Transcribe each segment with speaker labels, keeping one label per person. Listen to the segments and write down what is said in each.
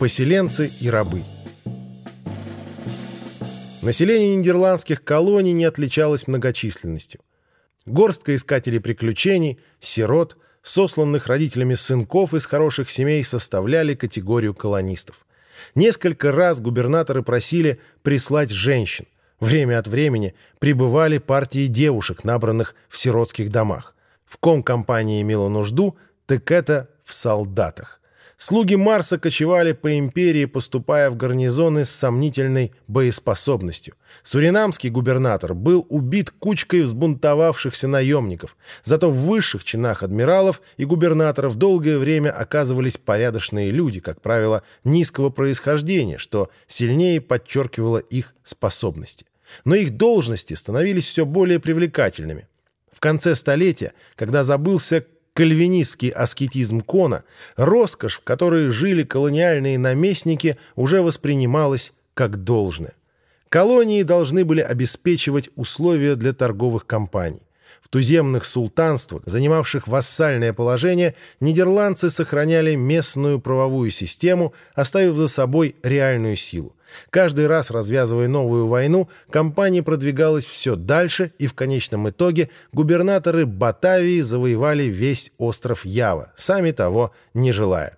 Speaker 1: Поселенцы и рабы. Население нидерландских колоний не отличалось многочисленностью. Горстка искателей приключений, сирот, сосланных родителями сынков из хороших семей составляли категорию колонистов. Несколько раз губернаторы просили прислать женщин. Время от времени прибывали партии девушек, набранных в сиротских домах. В ком компания имела нужду, так это в солдатах. Слуги Марса кочевали по империи, поступая в гарнизоны с сомнительной боеспособностью. Суринамский губернатор был убит кучкой взбунтовавшихся наемников. Зато в высших чинах адмиралов и губернаторов долгое время оказывались порядочные люди, как правило, низкого происхождения, что сильнее подчеркивало их способности. Но их должности становились все более привлекательными. В конце столетия, когда забылся кальвинистский аскетизм Кона, роскошь, в которой жили колониальные наместники, уже воспринималась как должное. Колонии должны были обеспечивать условия для торговых компаний. В туземных султанствах, занимавших вассальное положение, нидерландцы сохраняли местную правовую систему, оставив за собой реальную силу. Каждый раз, развязывая новую войну, компания продвигалась все дальше, и в конечном итоге губернаторы Батавии завоевали весь остров Ява, сами того не желая.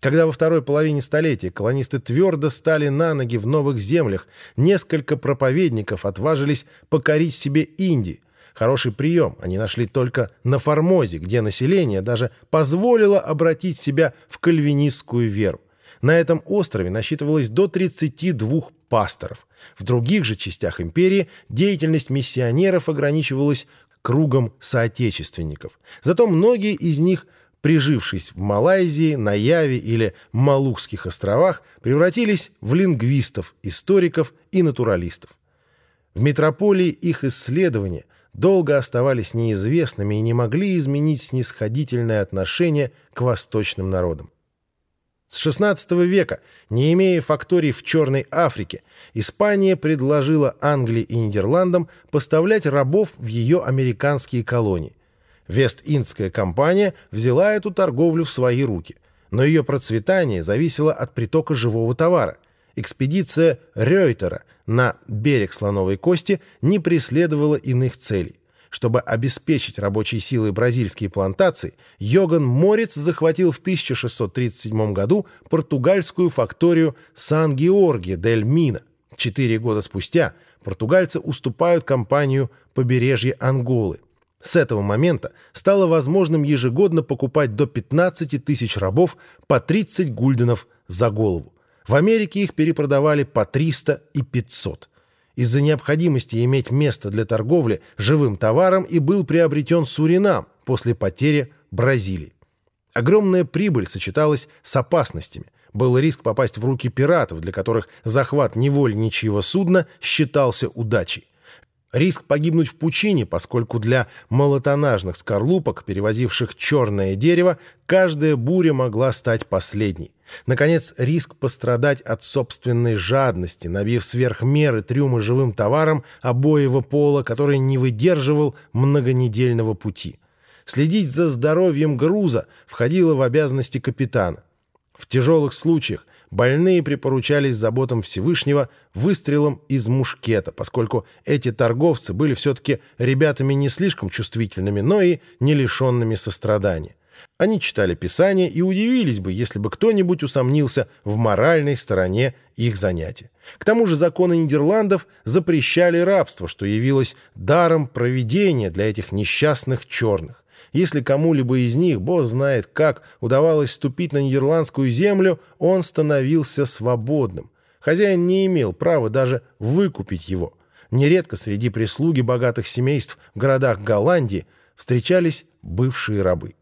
Speaker 1: Когда во второй половине столетия колонисты твердо стали на ноги в новых землях, несколько проповедников отважились покорить себе Индии. Хороший прием они нашли только на Формозе, где население даже позволило обратить себя в кальвинистскую веру. На этом острове насчитывалось до 32 пасторов. В других же частях империи деятельность миссионеров ограничивалась кругом соотечественников. Зато многие из них, прижившись в Малайзии, на Яве или Малукских островах, превратились в лингвистов, историков и натуралистов. В метрополии их исследования долго оставались неизвестными и не могли изменить снисходительное отношение к восточным народам. С XVI века, не имея факторий в Черной Африке, Испания предложила Англии и Нидерландам поставлять рабов в ее американские колонии. Вест-Индская компания взяла эту торговлю в свои руки, но ее процветание зависело от притока живого товара. Экспедиция Рейтера на берег Слоновой Кости не преследовала иных целей. Чтобы обеспечить рабочей силой бразильские плантации, Йоган Морец захватил в 1637 году португальскую факторию Сан-Георгия-дель-Мина. Четыре года спустя португальцы уступают компанию побережье Анголы. С этого момента стало возможным ежегодно покупать до 15 тысяч рабов по 30 гульденов за голову. В Америке их перепродавали по 300 и 500 из-за необходимости иметь место для торговли живым товаром и был приобретен Суринам после потери Бразилии. Огромная прибыль сочеталась с опасностями. Был риск попасть в руки пиратов, для которых захват невольничьего судна считался удачей. Риск погибнуть в пучине, поскольку для малотонажных скорлупок, перевозивших черное дерево, каждая буря могла стать последней. Наконец, риск пострадать от собственной жадности, набив сверх меры трюмы живым товаром обоего пола, который не выдерживал многонедельного пути. Следить за здоровьем груза входило в обязанности капитана. В тяжелых случаях больные припоручались заботам Всевышнего выстрелом из мушкета, поскольку эти торговцы были все-таки ребятами не слишком чувствительными, но и не лишенными сострадания. Они читали Писание и удивились бы, если бы кто-нибудь усомнился в моральной стороне их занятия. К тому же законы Нидерландов запрещали рабство, что явилось даром проведения для этих несчастных черных. Если кому-либо из них, бог знает как, удавалось ступить на нидерландскую землю, он становился свободным. Хозяин не имел права даже выкупить его. Нередко среди прислуги богатых семейств в городах Голландии встречались бывшие рабы.